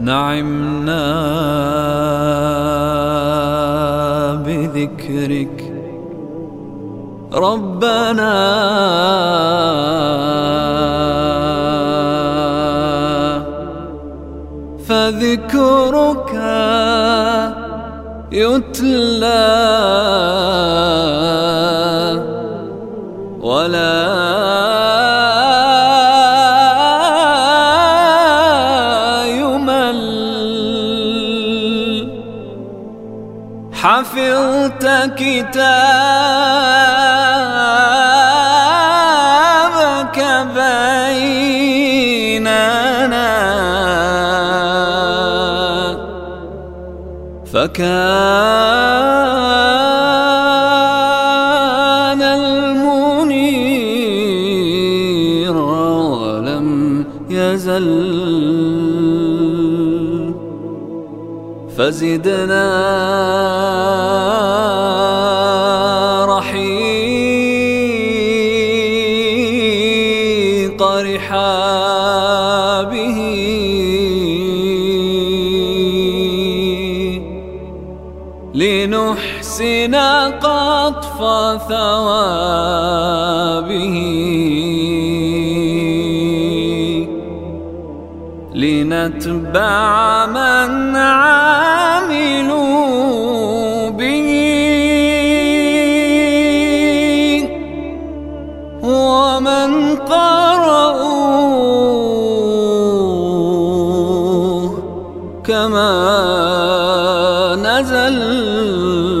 نعمنا بذكرك. ربنا فذكرك يتلى ولا حفظت كتابك بيننا. فكان المنير ولم يزل فزدنا رحيق رحابه. لنحسن قطف ثوابه. لنتبع من عملوا به. ومن قرأوا كما نزل